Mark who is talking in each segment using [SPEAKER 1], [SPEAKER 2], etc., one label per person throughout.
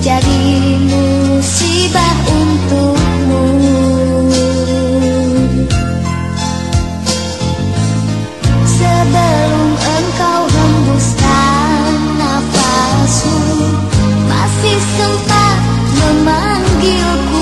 [SPEAKER 1] jadi musibah untukmu. Sebelum engkau hembuskan nafasmu Masih sempat memanggilku.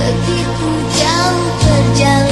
[SPEAKER 1] begitu jauh perjalanan